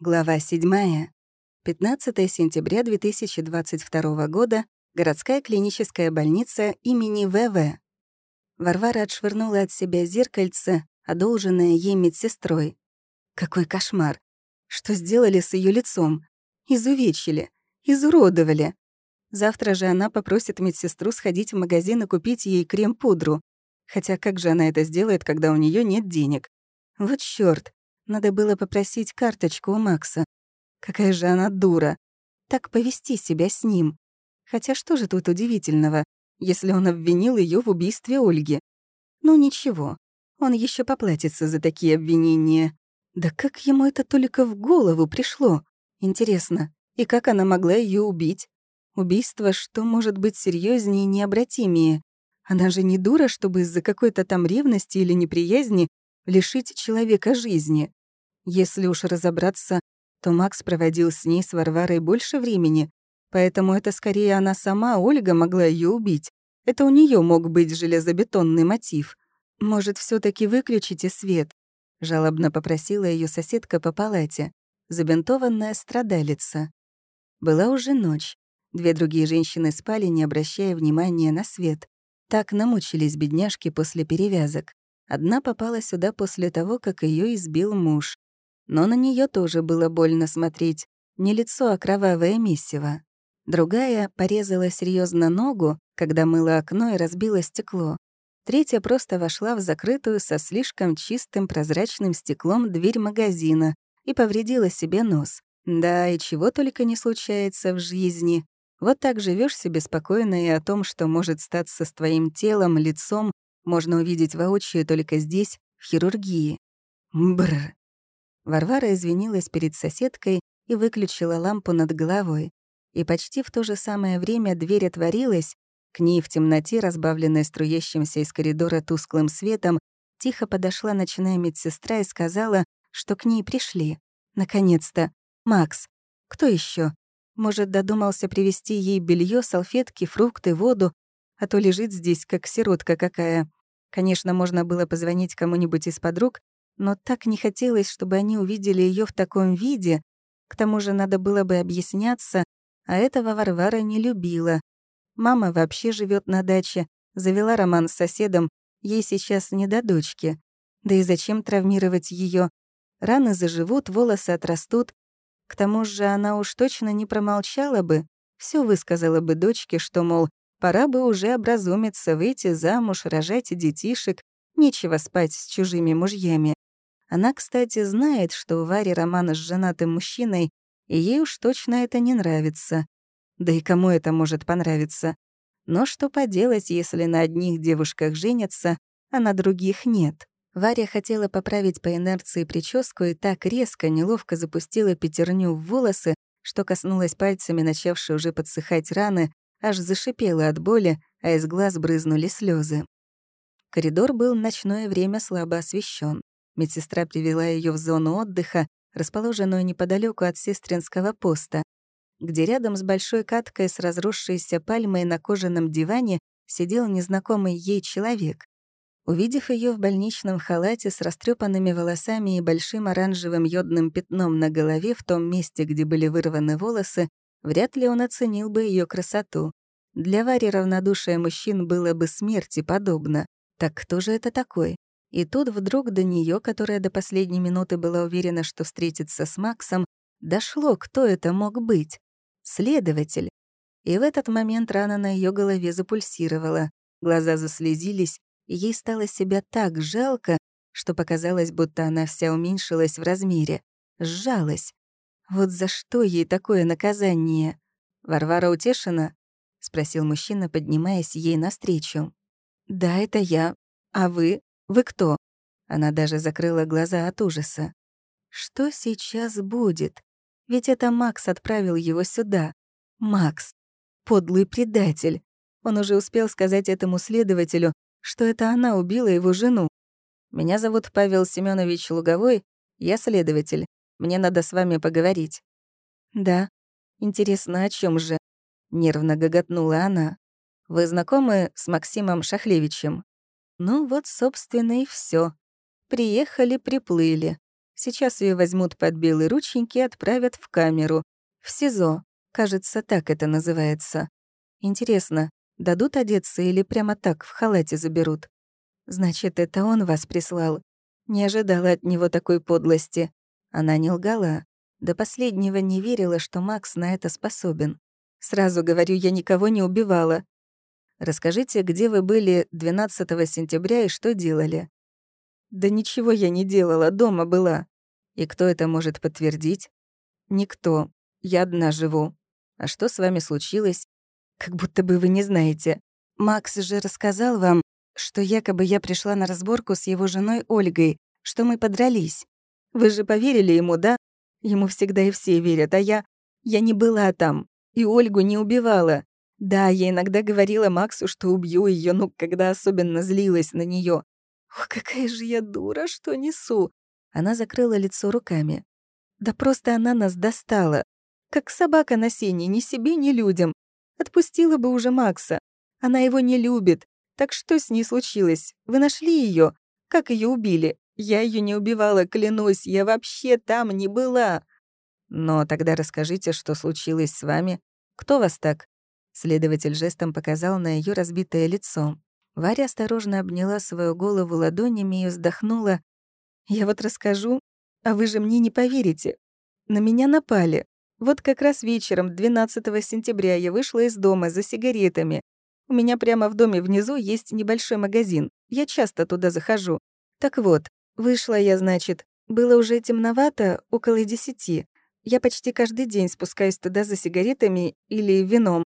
Глава 7. 15 сентября 2022 года. Городская клиническая больница имени ВВ. Варвара отшвырнула от себя зеркальце, одолженное ей медсестрой. Какой кошмар! Что сделали с ее лицом? Изувечили, изуродовали. Завтра же она попросит медсестру сходить в магазин и купить ей крем-пудру. Хотя как же она это сделает, когда у нее нет денег? Вот чёрт! Надо было попросить карточку у Макса. Какая же она дура. Так повести себя с ним. Хотя что же тут удивительного, если он обвинил ее в убийстве Ольги? Ну ничего, он еще поплатится за такие обвинения. Да как ему это только в голову пришло? Интересно, и как она могла ее убить? Убийство, что может быть серьезнее и необратимее? Она же не дура, чтобы из-за какой-то там ревности или неприязни лишить человека жизни. Если уж разобраться, то Макс проводил с ней с Варварой больше времени, поэтому это скорее она сама, Ольга, могла ее убить. Это у нее мог быть железобетонный мотив. Может, все таки выключите свет? Жалобно попросила ее соседка по палате, забинтованная страдалица. Была уже ночь. Две другие женщины спали, не обращая внимания на свет. Так намучились бедняжки после перевязок. Одна попала сюда после того, как ее избил муж но на нее тоже было больно смотреть. Не лицо, а кровавое месиво. Другая порезала серьезно ногу, когда мыла окно и разбила стекло. Третья просто вошла в закрытую со слишком чистым прозрачным стеклом дверь магазина и повредила себе нос. Да, и чего только не случается в жизни. Вот так живешь себе спокойно, и о том, что может статься с твоим телом, лицом, можно увидеть воочию только здесь, в хирургии. Бррр. Варвара извинилась перед соседкой и выключила лампу над головой. И почти в то же самое время дверь отворилась, к ней в темноте, разбавленной струящимся из коридора тусклым светом, тихо подошла ночная медсестра и сказала, что к ней пришли. Наконец-то. Макс. Кто еще? Может, додумался привезти ей белье, салфетки, фрукты, воду, а то лежит здесь, как сиротка какая. Конечно, можно было позвонить кому-нибудь из подруг, но так не хотелось, чтобы они увидели ее в таком виде. К тому же надо было бы объясняться, а этого Варвара не любила. Мама вообще живет на даче, завела роман с соседом, ей сейчас не до дочки. Да и зачем травмировать ее? Раны заживут, волосы отрастут. К тому же она уж точно не промолчала бы, все высказала бы дочке, что, мол, пора бы уже образумиться, выйти замуж, рожать детишек, нечего спать с чужими мужьями. Она, кстати, знает, что у Вари роман с женатым мужчиной, и ей уж точно это не нравится. Да и кому это может понравиться? Но что поделать, если на одних девушках женятся, а на других нет? Варя хотела поправить по инерции прическу и так резко, неловко запустила пятерню в волосы, что коснулась пальцами начавшей уже подсыхать раны, аж зашипела от боли, а из глаз брызнули слезы. Коридор был в ночное время слабо освещен. Медсестра привела ее в зону отдыха, расположенную неподалеку от сестринского поста, где рядом с большой каткой с разросшейся пальмой на кожаном диване сидел незнакомый ей человек. Увидев ее в больничном халате с растрепанными волосами и большим оранжевым йодным пятном на голове в том месте, где были вырваны волосы, вряд ли он оценил бы ее красоту. Для Вари равнодушие мужчин было бы смерти подобно. Так кто же это такой? И тут вдруг до нее, которая до последней минуты была уверена, что встретится с Максом, дошло, кто это мог быть. Следователь. И в этот момент рана на ее голове запульсировала, глаза заслезились, и ей стало себя так жалко, что показалось, будто она вся уменьшилась в размере. Сжалась. Вот за что ей такое наказание? Варвара утешена? — спросил мужчина, поднимаясь ей навстречу. «Да, это я. А вы?» Вы кто?» Она даже закрыла глаза от ужаса. «Что сейчас будет? Ведь это Макс отправил его сюда. Макс. Подлый предатель. Он уже успел сказать этому следователю, что это она убила его жену. «Меня зовут Павел Семенович Луговой, я следователь. Мне надо с вами поговорить». «Да. Интересно, о чем же?» — нервно гоготнула она. «Вы знакомы с Максимом Шахлевичем?» Ну вот, собственно, и все. Приехали, приплыли. Сейчас ее возьмут под белые рученьки и отправят в камеру. В СИЗО. Кажется, так это называется. Интересно, дадут одеться или прямо так в халате заберут? Значит, это он вас прислал. Не ожидала от него такой подлости. Она не лгала. До последнего не верила, что Макс на это способен. Сразу говорю, я никого не убивала. Расскажите, где вы были 12 сентября и что делали? Да ничего я не делала, дома была. И кто это может подтвердить? Никто. Я одна живу. А что с вами случилось? Как будто бы вы не знаете. Макс же рассказал вам, что якобы я пришла на разборку с его женой Ольгой, что мы подрались. Вы же поверили ему, да? Ему всегда и все верят, а я... Я не была там. И Ольгу не убивала. Да, я иногда говорила Максу, что убью ее, ну, когда особенно злилась на нее. О, какая же я дура, что несу. Она закрыла лицо руками. Да просто она нас достала. Как собака на сене, ни себе, ни людям. Отпустила бы уже Макса. Она его не любит. Так что с ней случилось? Вы нашли ее? Как ее убили? Я ее не убивала, клянусь, я вообще там не была. Но тогда расскажите, что случилось с вами. Кто вас так? Следователь жестом показал на ее разбитое лицо. Варя осторожно обняла свою голову ладонями и вздохнула. «Я вот расскажу, а вы же мне не поверите. На меня напали. Вот как раз вечером, 12 сентября, я вышла из дома за сигаретами. У меня прямо в доме внизу есть небольшой магазин. Я часто туда захожу. Так вот, Вышла я, значит. Было уже темновато, около десяти. Я почти каждый день спускаюсь туда за сигаретами или вином.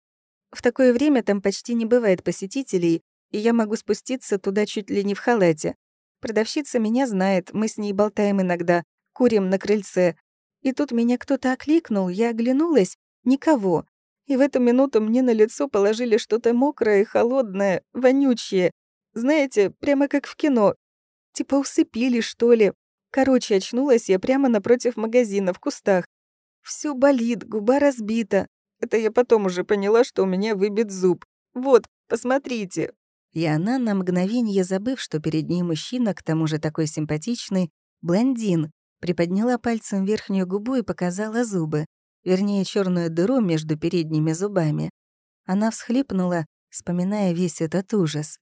В такое время там почти не бывает посетителей, и я могу спуститься туда чуть ли не в халате. Продавщица меня знает, мы с ней болтаем иногда, курим на крыльце. И тут меня кто-то окликнул, я оглянулась — никого. И в эту минуту мне на лицо положили что-то мокрое, холодное, вонючее. Знаете, прямо как в кино, Типа усыпили, что ли. Короче, очнулась я прямо напротив магазина, в кустах. Всё болит, губа разбита. Это я потом уже поняла, что у меня выбит зуб. Вот, посмотрите». И она, на мгновение забыв, что перед ней мужчина, к тому же такой симпатичный, блондин, приподняла пальцем верхнюю губу и показала зубы, вернее, черную дыру между передними зубами. Она всхлипнула, вспоминая весь этот ужас.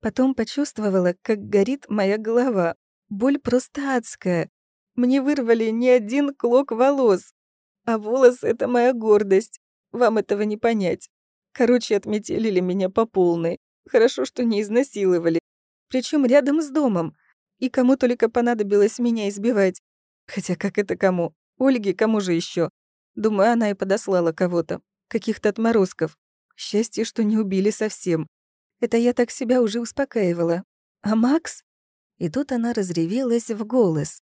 Потом почувствовала, как горит моя голова. Боль просто адская. Мне вырвали не один клок волос. А волос — это моя гордость. Вам этого не понять. Короче, отметелили меня по полной. Хорошо, что не изнасиловали. Причем рядом с домом. И кому только понадобилось меня избивать. Хотя как это кому? Ольге кому же еще? Думаю, она и подослала кого-то. Каких-то отморозков. Счастье, что не убили совсем. Это я так себя уже успокаивала. А Макс? И тут она разревелась в голос.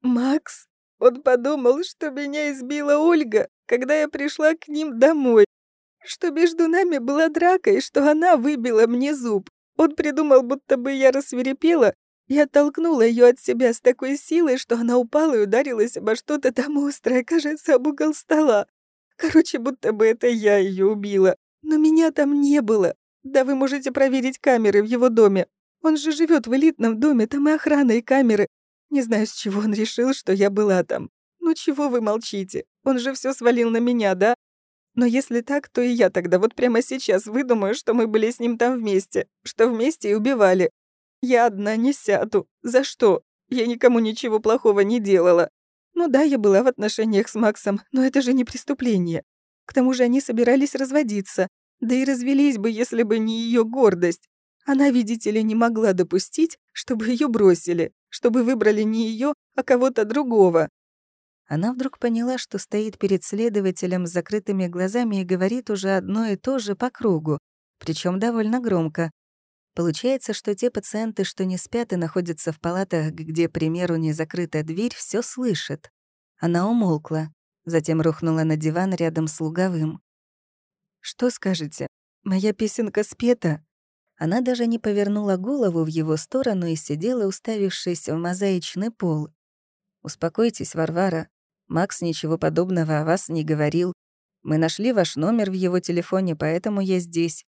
«Макс? Он подумал, что меня избила Ольга, когда я пришла к ним домой. Что между нами была драка и что она выбила мне зуб. Он придумал, будто бы я рассверепела и оттолкнула ее от себя с такой силой, что она упала и ударилась обо что-то там острое, кажется, об угол стола. Короче, будто бы это я ее убила. Но меня там не было. Да вы можете проверить камеры в его доме. Он же живет в элитном доме, там и охрана, и камеры. Не знаю, с чего он решил, что я была там. Ну чего вы молчите? Он же все свалил на меня, да? Но если так, то и я тогда вот прямо сейчас выдумаю, что мы были с ним там вместе, что вместе и убивали. Я одна не сяду. За что? Я никому ничего плохого не делала. Ну да, я была в отношениях с Максом, но это же не преступление. К тому же они собирались разводиться. Да и развелись бы, если бы не ее гордость. Она, видите ли, не могла допустить, чтобы ее бросили, чтобы выбрали не ее, а кого-то другого. Она вдруг поняла, что стоит перед следователем с закрытыми глазами и говорит уже одно и то же по кругу, причем довольно громко. Получается, что те пациенты, что не спят и находятся в палатах, где, к примеру, не закрыта дверь, все слышат. Она умолкла, затем рухнула на диван рядом с луговым. Что скажете? Моя песенка спета?» Она даже не повернула голову в его сторону и сидела, уставившись в мозаичный пол. «Успокойтесь, Варвара. Макс ничего подобного о вас не говорил. Мы нашли ваш номер в его телефоне, поэтому я здесь».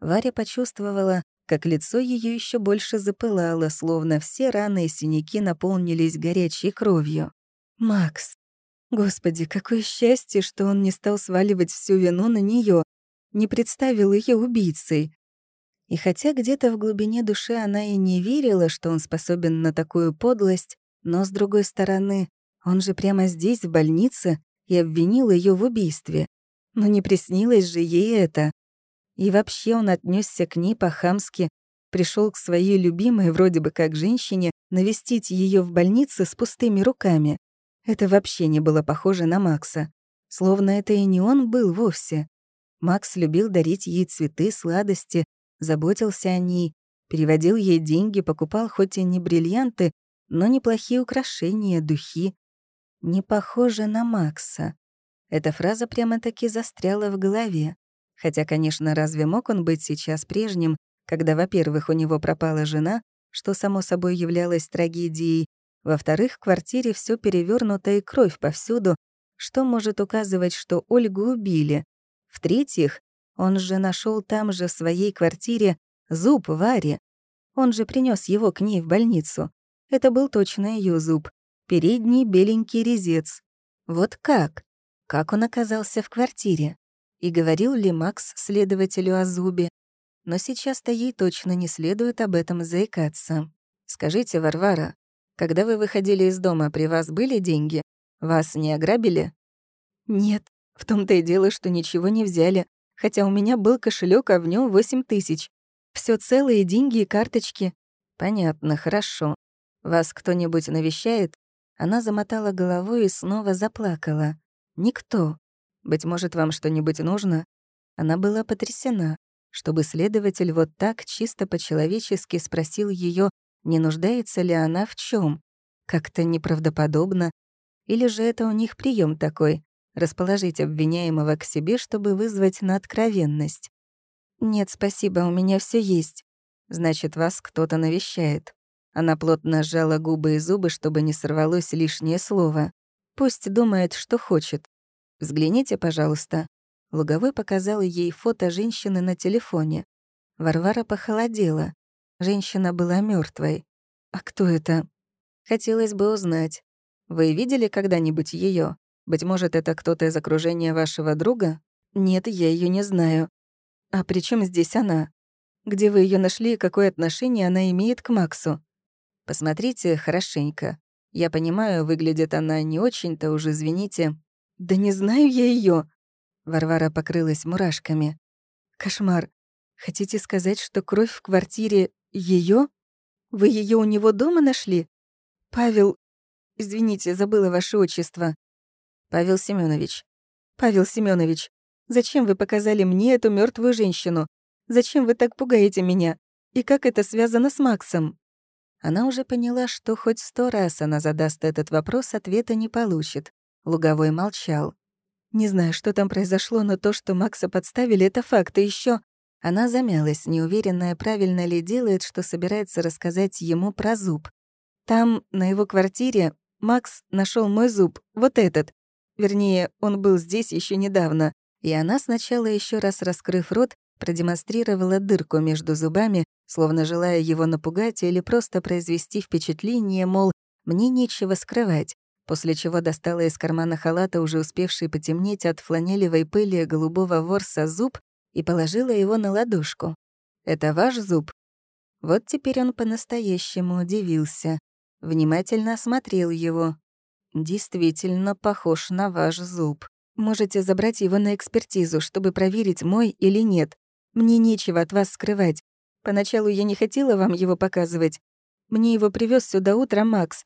Варя почувствовала, как лицо ее еще больше запылало, словно все раны и синяки наполнились горячей кровью. «Макс! Господи, какое счастье, что он не стал сваливать всю вину на нее, не представил ее убийцей. И хотя где-то в глубине души она и не верила, что он способен на такую подлость, но, с другой стороны, он же прямо здесь, в больнице, и обвинил ее в убийстве. Но не приснилось же ей это. И вообще он отнесся к ней по-хамски, пришел к своей любимой, вроде бы как женщине, навестить ее в больнице с пустыми руками. Это вообще не было похоже на Макса. Словно это и не он был вовсе. Макс любил дарить ей цветы, сладости, заботился о ней, переводил ей деньги, покупал хоть и не бриллианты, но неплохие украшения, духи. Не похоже на Макса. Эта фраза прямо-таки застряла в голове. Хотя, конечно, разве мог он быть сейчас прежним, когда, во-первых, у него пропала жена, что само собой являлось трагедией, во-вторых, в квартире все перевернуто и кровь повсюду, что может указывать, что Ольгу убили. В-третьих, он же нашел там же в своей квартире зуб Варе. Он же принес его к ней в больницу. Это был точно ее зуб. Передний беленький резец. Вот как? Как он оказался в квартире? И говорил ли Макс следователю о зубе? Но сейчас-то ей точно не следует об этом заикаться. «Скажите, Варвара, когда вы выходили из дома, при вас были деньги? Вас не ограбили?» «Нет, в том-то и дело, что ничего не взяли, хотя у меня был кошелек, а в нем восемь тысяч. Все целые деньги и карточки». «Понятно, хорошо. Вас кто-нибудь навещает?» Она замотала головой и снова заплакала. «Никто. Быть может, вам что-нибудь нужно?» Она была потрясена, чтобы следователь вот так чисто по-человечески спросил ее, не нуждается ли она в чем. Как-то неправдоподобно. Или же это у них прием такой — расположить обвиняемого к себе, чтобы вызвать на откровенность. «Нет, спасибо, у меня все есть». «Значит, вас кто-то навещает». Она плотно сжала губы и зубы, чтобы не сорвалось лишнее слово. Пусть думает, что хочет. «Взгляните, пожалуйста». Луговой показал ей фото женщины на телефоне. Варвара похолодела. Женщина была мертвой. «А кто это?» «Хотелось бы узнать. Вы видели когда-нибудь ее? Быть может, это кто-то из окружения вашего друга?» «Нет, я ее не знаю». «А при чем здесь она? Где вы ее нашли и какое отношение она имеет к Максу?» «Посмотрите хорошенько. Я понимаю, выглядит она не очень-то уж, извините. «Да не знаю я ее. Варвара покрылась мурашками. «Кошмар. Хотите сказать, что кровь в квартире ее? Вы ее у него дома нашли? Павел... Извините, забыла ваше отчество. Павел Семенович. Павел Семенович, зачем вы показали мне эту мертвую женщину? Зачем вы так пугаете меня? И как это связано с Максом?» Она уже поняла, что хоть сто раз она задаст этот вопрос, ответа не получит. Луговой молчал. «Не знаю, что там произошло, но то, что Макса подставили, это факт. И еще Она замялась, неуверенная, правильно ли делает, что собирается рассказать ему про зуб. Там, на его квартире, Макс нашел мой зуб, вот этот. Вернее, он был здесь еще недавно. И она сначала, еще раз раскрыв рот, продемонстрировала дырку между зубами, словно желая его напугать или просто произвести впечатление, мол, мне нечего скрывать после чего достала из кармана халата уже успевший потемнеть от фланелевой пыли голубого ворса зуб и положила его на ладошку. «Это ваш зуб?» Вот теперь он по-настоящему удивился. Внимательно осмотрел его. «Действительно похож на ваш зуб. Можете забрать его на экспертизу, чтобы проверить, мой или нет. Мне нечего от вас скрывать. Поначалу я не хотела вам его показывать. Мне его привез сюда утром Макс,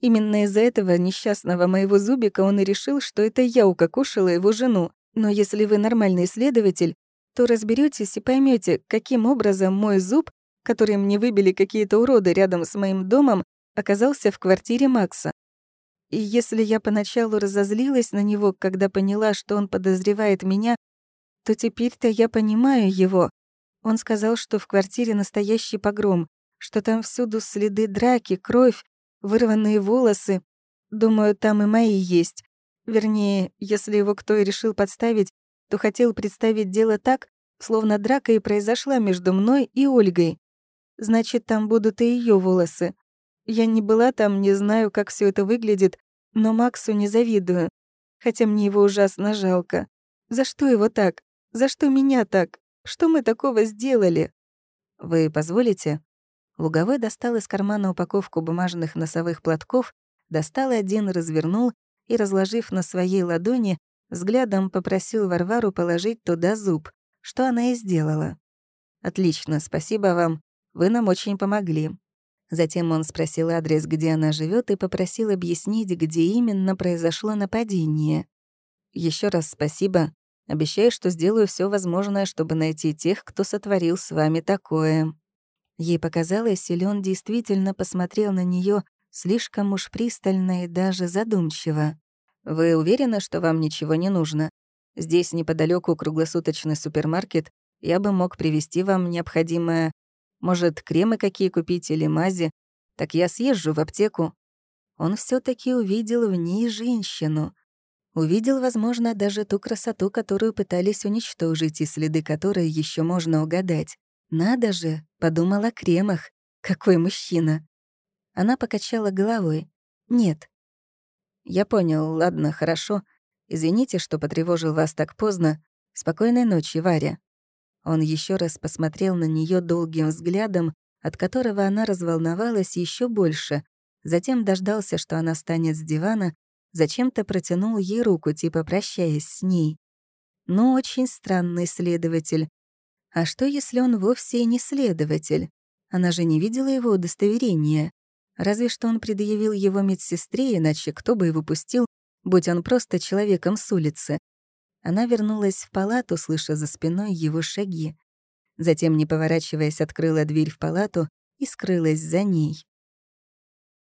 Именно из-за этого несчастного моего зубика он и решил, что это я укокошила его жену. Но если вы нормальный исследователь, то разберетесь и поймете, каким образом мой зуб, который мне выбили какие-то уроды рядом с моим домом, оказался в квартире Макса. И если я поначалу разозлилась на него, когда поняла, что он подозревает меня, то теперь-то я понимаю его. Он сказал, что в квартире настоящий погром, что там всюду следы драки, кровь, вырванные волосы. Думаю, там и мои есть. Вернее, если его кто и решил подставить, то хотел представить дело так, словно драка и произошла между мной и Ольгой. Значит, там будут и ее волосы. Я не была там, не знаю, как все это выглядит, но Максу не завидую, хотя мне его ужасно жалко. За что его так? За что меня так? Что мы такого сделали? Вы позволите? Луговой достал из кармана упаковку бумажных носовых платков, достал один, развернул и, разложив на своей ладони, взглядом попросил Варвару положить туда зуб, что она и сделала. «Отлично, спасибо вам. Вы нам очень помогли». Затем он спросил адрес, где она живет, и попросил объяснить, где именно произошло нападение. Еще раз спасибо. Обещаю, что сделаю все возможное, чтобы найти тех, кто сотворил с вами такое». Ей показалось, или он действительно посмотрел на нее слишком уж пристально и даже задумчиво. «Вы уверены, что вам ничего не нужно? Здесь неподалеку круглосуточный супермаркет, я бы мог привезти вам необходимое. Может, кремы какие купить или мази? Так я съезжу в аптеку». Он все таки увидел в ней женщину. Увидел, возможно, даже ту красоту, которую пытались уничтожить, и следы которой еще можно угадать. «Надо же!» — подумала о кремах. «Какой мужчина!» Она покачала головой. «Нет». «Я понял, ладно, хорошо. Извините, что потревожил вас так поздно. Спокойной ночи, Варя». Он еще раз посмотрел на нее долгим взглядом, от которого она разволновалась еще больше. Затем дождался, что она встанет с дивана, зачем-то протянул ей руку, типа прощаясь с ней. Ну, очень странный следователь. А что, если он вовсе не следователь? Она же не видела его удостоверения. Разве что он предъявил его медсестре, иначе кто бы его пустил, будь он просто человеком с улицы. Она вернулась в палату, слыша за спиной его шаги. Затем, не поворачиваясь, открыла дверь в палату и скрылась за ней.